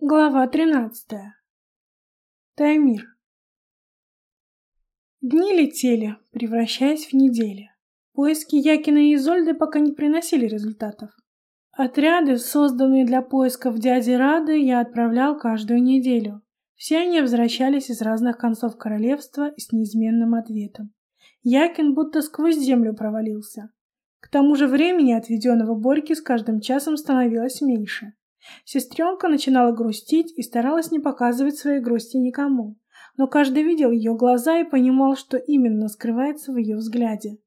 Глава 13. Таймир. Дни летели, превращаясь в недели. Поиски Якина и Изольды пока не приносили результатов. Отряды, созданные для поисков дяди Рады, я отправлял каждую неделю. Все они возвращались из разных концов королевства с неизменным ответом. Якин будто сквозь землю провалился. К тому же времени, отведенного Борьке, с каждым часом становилось меньше. Сестренка начинала грустить и старалась не показывать своей грусти никому. Но каждый видел ее глаза и понимал, что именно скрывается в ее взгляде.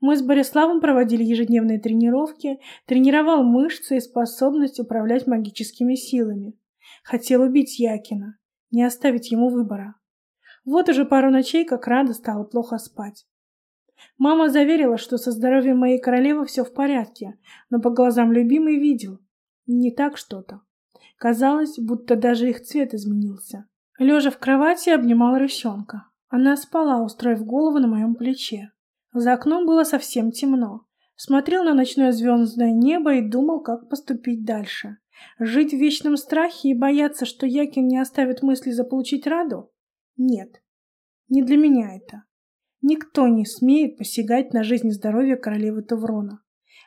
Мы с Бориславом проводили ежедневные тренировки, тренировал мышцы и способность управлять магическими силами. Хотел убить Якина, не оставить ему выбора. Вот уже пару ночей как Рада стала плохо спать. Мама заверила, что со здоровьем моей королевы все в порядке, но по глазам любимой видел, не так что-то. Казалось, будто даже их цвет изменился. Лежа в кровати, обнимал рысенка. Она спала, устроив голову на моем плече. За окном было совсем темно. Смотрел на ночное звездное небо и думал, как поступить дальше. Жить в вечном страхе и бояться, что Якин не оставит мысли заполучить Раду? Нет. Не для меня это. Никто не смеет посягать на жизнь и здоровье королевы Таврона.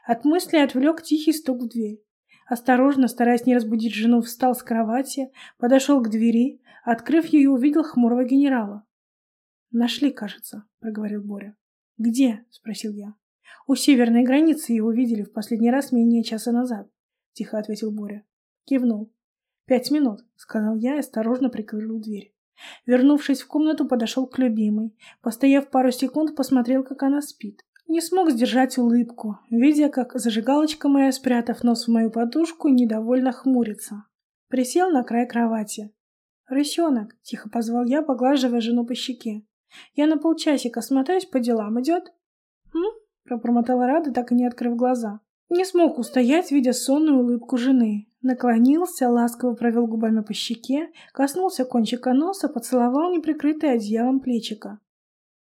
От мысли отвлек тихий стук в дверь. Осторожно, стараясь не разбудить жену, встал с кровати, подошел к двери, открыв ее, увидел хмурого генерала. «Нашли, кажется», — проговорил Боря. «Где?» — спросил я. «У северной границы его видели в последний раз менее часа назад», — тихо ответил Боря. Кивнул. «Пять минут», — сказал я и осторожно прикрыл дверь. Вернувшись в комнату, подошел к любимой. Постояв пару секунд, посмотрел, как она спит. Не смог сдержать улыбку, видя, как зажигалочка моя, спрятав нос в мою подушку, недовольно хмурится. Присел на край кровати. «Рысенок!» — тихо позвал я, поглаживая жену по щеке. «Я на полчасика смотаюсь по делам. Идет?» «Хм?» — пробормотала Рада, так и не открыв глаза. Не смог устоять, видя сонную улыбку жены. Наклонился, ласково провел губами по щеке, коснулся кончика носа, поцеловал неприкрытое одеялом плечика.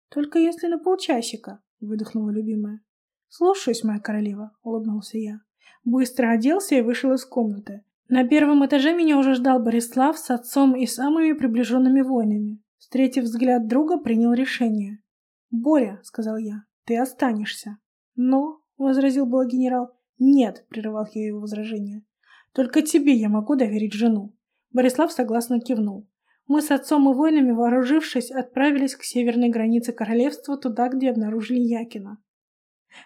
«Только если на полчасика», выдохнула любимая. «Слушаюсь, моя королева», — улыбнулся я. Быстро оделся и вышел из комнаты. На первом этаже меня уже ждал Борислав с отцом и самыми приближенными воинами. Встретив взгляд друга, принял решение. «Боря», — сказал я, — «ты останешься». «Но», — возразил был генерал. «Нет», — прерывал я его возражение. «Только тебе я могу доверить жену». Борислав согласно кивнул. Мы с отцом и воинами, вооружившись, отправились к северной границе королевства, туда, где обнаружили Якина.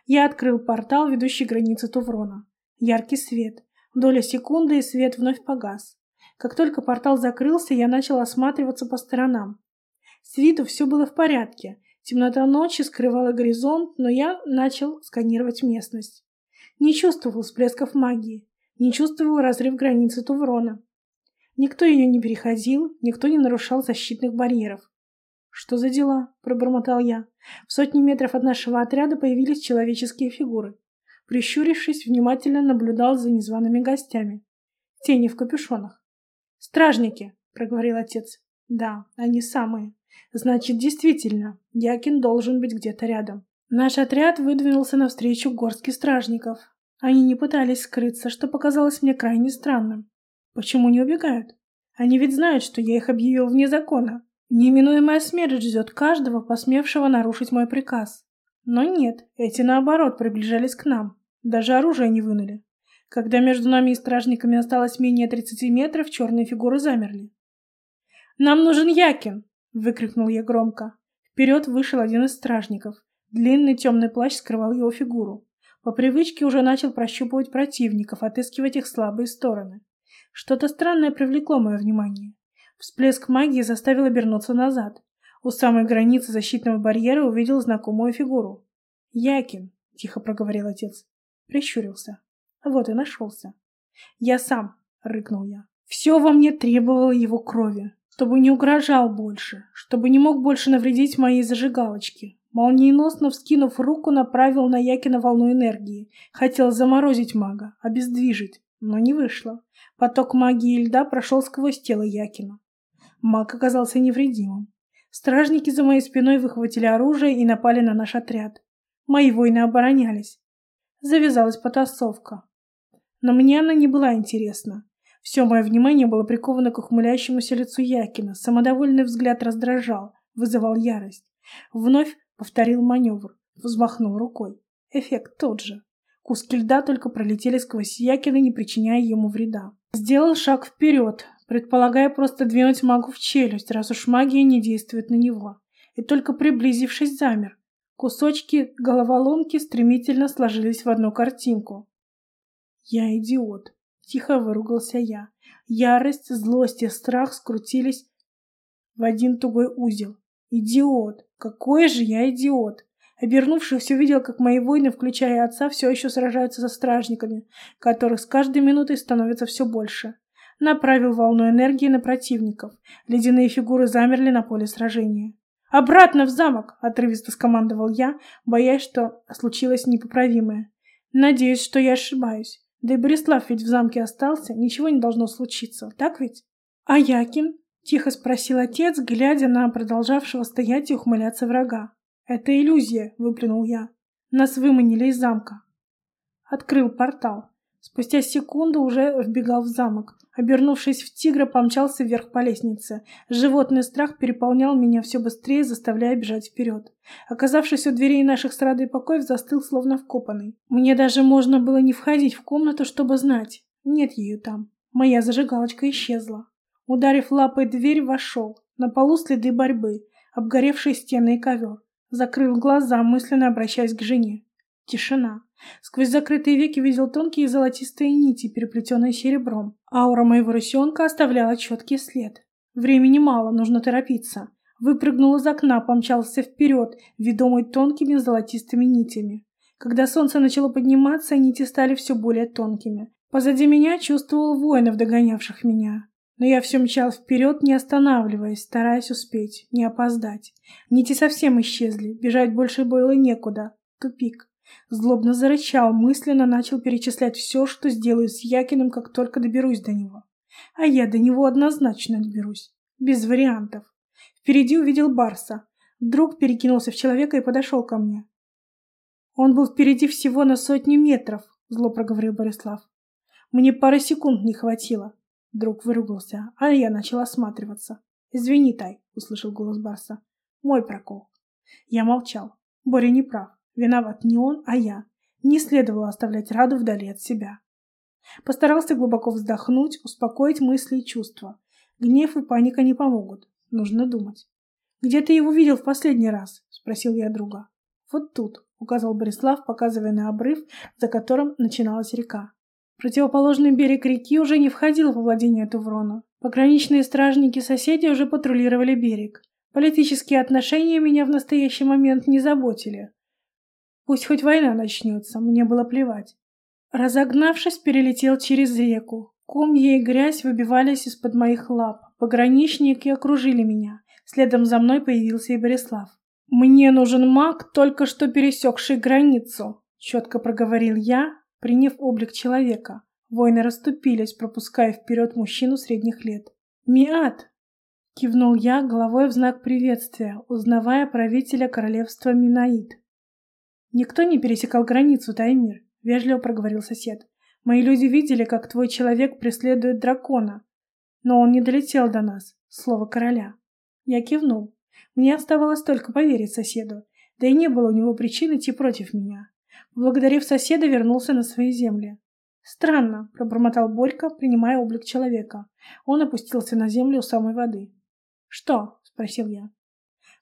Я открыл портал, ведущий к границе Туврона. Яркий свет. Доля секунды, и свет вновь погас. Как только портал закрылся, я начал осматриваться по сторонам. С виду все было в порядке. Темнота ночи скрывала горизонт, но я начал сканировать местность. Не чувствовал всплесков магии. Не чувствовал разрыв границы Туврона. Никто ее не переходил, никто не нарушал защитных барьеров. «Что за дела?» – пробормотал я. В сотни метров от нашего отряда появились человеческие фигуры. Прищурившись, внимательно наблюдал за незваными гостями. Тени в капюшонах. «Стражники!» – проговорил отец. «Да, они самые. Значит, действительно, Якин должен быть где-то рядом». Наш отряд выдвинулся навстречу горстке стражников. Они не пытались скрыться, что показалось мне крайне странным. Почему не убегают? Они ведь знают, что я их объявил вне закона. Неминуемая смерть ждет каждого, посмевшего нарушить мой приказ. Но нет, эти наоборот приближались к нам. Даже оружие не вынули. Когда между нами и стражниками осталось менее 30 метров, черные фигуры замерли. «Нам нужен Якин!» — выкрикнул я громко. Вперед вышел один из стражников. Длинный темный плащ скрывал его фигуру. По привычке уже начал прощупывать противников, отыскивать их слабые стороны. Что-то странное привлекло мое внимание. Всплеск магии заставил обернуться назад. У самой границы защитного барьера увидел знакомую фигуру. «Якин», — тихо проговорил отец. Прищурился. Вот и нашелся. «Я сам», — рыкнул я. Все во мне требовало его крови, чтобы не угрожал больше, чтобы не мог больше навредить моей зажигалочке. Молниеносно вскинув руку, направил на Якина волну энергии. Хотел заморозить мага, обездвижить, но не вышло. Поток магии льда прошел сквозь тело Якина. Маг оказался невредимым. Стражники за моей спиной выхватили оружие и напали на наш отряд. Мои воины оборонялись. Завязалась потасовка. Но мне она не была интересна. Все мое внимание было приковано к ухмыляющемуся лицу Якина. Самодовольный взгляд раздражал, вызывал ярость. Вновь повторил маневр, взмахнул рукой. Эффект тот же. Куски льда только пролетели сквозь Якина, не причиняя ему вреда. Сделал шаг вперед, предполагая просто двинуть магу в челюсть, раз уж магия не действует на него. И только приблизившись, замер. Кусочки головоломки стремительно сложились в одну картинку. «Я идиот», — тихо выругался я. Ярость, злость и страх скрутились в один тугой узел. «Идиот! Какой же я идиот!» Обернувшись, увидел, как мои воины, включая отца, все еще сражаются со стражниками, которых с каждой минутой становится все больше. Направил волну энергии на противников. Ледяные фигуры замерли на поле сражения. «Обратно в замок!» — отрывисто скомандовал я, боясь, что случилось непоправимое. «Надеюсь, что я ошибаюсь. Да и Борислав ведь в замке остался, ничего не должно случиться, так ведь?» «А Якин?» — тихо спросил отец, глядя на продолжавшего стоять и ухмыляться врага. «Это иллюзия!» — выплюнул я. «Нас выманили из замка». Открыл портал. Спустя секунду уже вбегал в замок. Обернувшись в тигра, помчался вверх по лестнице. Животный страх переполнял меня все быстрее, заставляя бежать вперед. Оказавшись у дверей наших с Радой покоев, застыл словно вкопанный. Мне даже можно было не входить в комнату, чтобы знать. Нет ее там. Моя зажигалочка исчезла. Ударив лапой дверь, вошел. На полу следы борьбы, обгоревшие стены и ковер. Закрыл глаза, мысленно обращаясь к жене. Тишина. Сквозь закрытые веки видел тонкие золотистые нити, переплетенные серебром. Аура моего рысенка оставляла четкий след. Времени мало, нужно торопиться. Выпрыгнул из окна, помчался вперед, ведомый тонкими золотистыми нитями. Когда солнце начало подниматься, нити стали все более тонкими. Позади меня чувствовал воинов, догонявших меня. Но я все мчал вперед, не останавливаясь, стараясь успеть, не опоздать. Нити совсем исчезли, бежать больше было некуда. Тупик. Злобно зарычал, мысленно начал перечислять все, что сделаю с Якиным, как только доберусь до него. А я до него однозначно доберусь. Без вариантов. Впереди увидел Барса. Вдруг перекинулся в человека и подошел ко мне. Он был впереди всего на сотни метров, зло проговорил Борислав. Мне пары секунд не хватило. Друг выругался, а я начал осматриваться. «Извини, Тай», — услышал голос Барса. «Мой прокол». Я молчал. Боря не прав. Виноват не он, а я. Не следовало оставлять Раду вдали от себя. Постарался глубоко вздохнуть, успокоить мысли и чувства. Гнев и паника не помогут. Нужно думать. «Где ты его видел в последний раз?» — спросил я друга. «Вот тут», — указал Борислав, показывая на обрыв, за которым начиналась река. Противоположный берег реки уже не входил во владение Туврона. Пограничные стражники соседей уже патрулировали берег. Политические отношения меня в настоящий момент не заботили. Пусть хоть война начнется, мне было плевать. Разогнавшись, перелетел через реку. Комья и грязь выбивались из-под моих лап. Пограничники окружили меня. Следом за мной появился и Борислав. «Мне нужен маг, только что пересекший границу», — четко проговорил я, приняв облик человека. Воины расступились, пропуская вперед мужчину средних лет. «Миат!» — кивнул я головой в знак приветствия, узнавая правителя королевства Минаид. «Никто не пересекал границу, Таймир», — вежливо проговорил сосед. «Мои люди видели, как твой человек преследует дракона, но он не долетел до нас, слово короля». Я кивнул. Мне оставалось только поверить соседу, да и не было у него причин идти против меня. Благодарив соседа, вернулся на свои земли. «Странно», — пробормотал Борька, принимая облик человека. Он опустился на землю у самой воды. «Что?» — спросил я.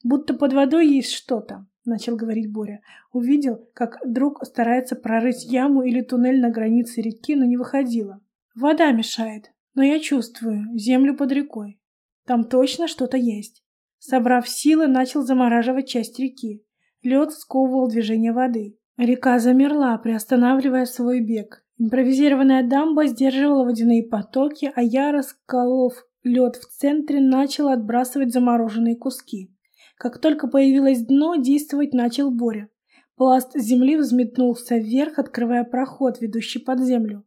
«Будто под водой есть что-то. — начал говорить Боря. Увидел, как друг старается прорыть яму или туннель на границе реки, но не выходила. Вода мешает, но я чувствую землю под рекой. Там точно что-то есть. Собрав силы, начал замораживать часть реки. Лед сковывал движение воды. Река замерла, приостанавливая свой бег. Импровизированная дамба сдерживала водяные потоки, а я, расколов лед в центре, начал отбрасывать замороженные куски. Как только появилось дно, действовать начал Боря. Пласт земли взметнулся вверх, открывая проход, ведущий под землю.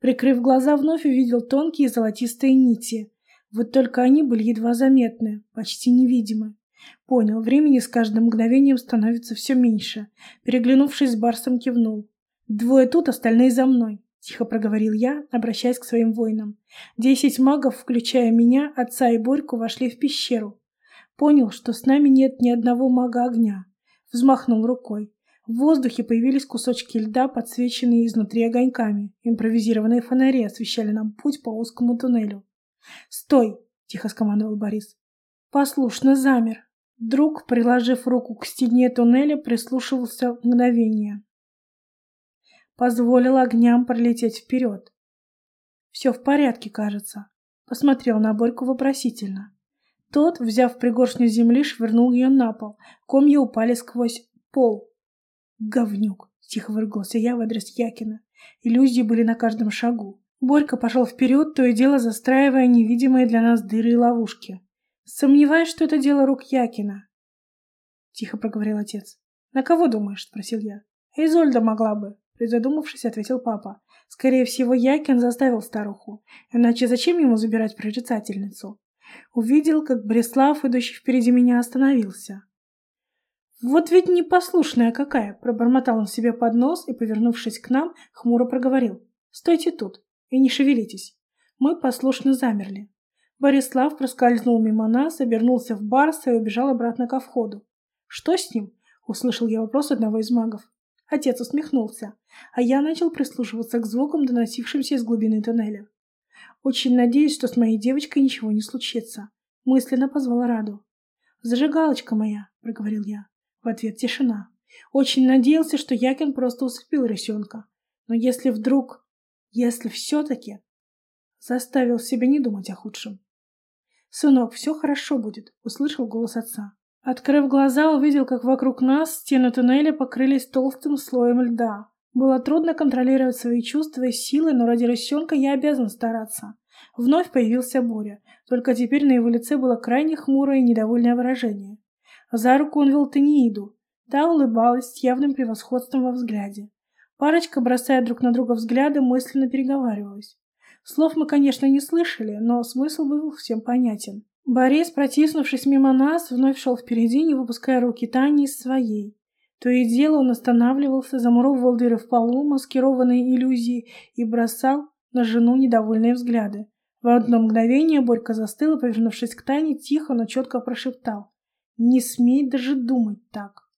Прикрыв глаза, вновь увидел тонкие золотистые нити. Вот только они были едва заметны, почти невидимы. Понял, времени с каждым мгновением становится все меньше. Переглянувшись с Барсом, кивнул. «Двое тут, остальные за мной», — тихо проговорил я, обращаясь к своим воинам. Десять магов, включая меня, отца и Борьку, вошли в пещеру. Понял, что с нами нет ни одного мага огня. Взмахнул рукой. В воздухе появились кусочки льда, подсвеченные изнутри огоньками. Импровизированные фонари освещали нам путь по узкому туннелю. «Стой!» — тихо скомандовал Борис. Послушно замер. Друг, приложив руку к стене туннеля, прислушивался мгновение позволил огням пролететь вперед. «Все в порядке, кажется», — посмотрел на Борьку вопросительно. Тот, взяв пригоршню земли, швырнул ее на пол. Комья упали сквозь пол. «Говнюк!» — тихо выругался я в адрес Якина. Иллюзии были на каждом шагу. Борька пошел вперед, то и дело застраивая невидимые для нас дыры и ловушки. «Сомневаюсь, что это дело рук Якина», — тихо проговорил отец. «На кого думаешь?» — спросил я. «Изольда могла бы», Призадумавшись, ответил папа. Скорее всего, Якин заставил старуху. Иначе зачем ему забирать прорицательницу? Увидел, как Бреслав, идущий впереди меня, остановился. «Вот ведь непослушная какая!» — пробормотал он себе под нос и, повернувшись к нам, хмуро проговорил. «Стойте тут и не шевелитесь». Мы послушно замерли. Борислав проскользнул мимо нас, обернулся в барса и убежал обратно ко входу. «Что с ним?» — услышал я вопрос одного из магов. Отец усмехнулся, а я начал прислушиваться к звукам, доносившимся из глубины тоннеля. Очень надеюсь, что с моей девочкой ничего не случится. Мысленно позвала Раду. «Зажигалочка моя», — проговорил я. В ответ тишина. Очень надеялся, что Якин просто усыпил рысенка. Но если вдруг... Если все-таки... Заставил себя не думать о худшем. «Сынок, все хорошо будет», — услышал голос отца. Открыв глаза, увидел, как вокруг нас стены туннеля покрылись толстым слоем льда. Было трудно контролировать свои чувства и силы, но ради рысенка я обязан стараться. Вновь появился Боря, только теперь на его лице было крайне хмурое и недовольное выражение. За руку он вел Танииду. Та улыбалась с явным превосходством во взгляде. Парочка, бросая друг на друга взгляды, мысленно переговаривалась. Слов мы, конечно, не слышали, но смысл был всем понятен. Борис, протиснувшись мимо нас, вновь шел впереди, не выпуская руки Тани из своей. То и дело он останавливался, замуровывал дыры в полу, маскированные иллюзии, и бросал на жену недовольные взгляды. В одно мгновение Борька застыл и, повернувшись к Тане, тихо, но четко прошептал. «Не смей даже думать так!»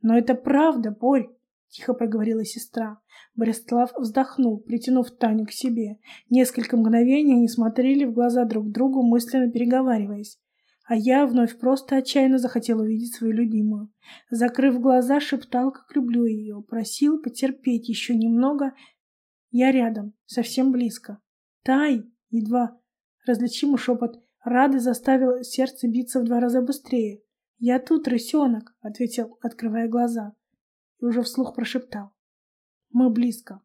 «Но это правда, Борь!» — тихо проговорила сестра. Борислав вздохнул, притянув Таню к себе. Несколько мгновений они смотрели в глаза друг другу, мысленно переговариваясь. А я вновь просто отчаянно захотел увидеть свою любимую. Закрыв глаза, шептал, как люблю ее, просил потерпеть еще немного. Я рядом, совсем близко. «Тай!» — едва различимый шепот Рады заставил сердце биться в два раза быстрее. «Я тут, рысенок!» — ответил, открывая глаза. И уже вслух прошептал. Мы близко.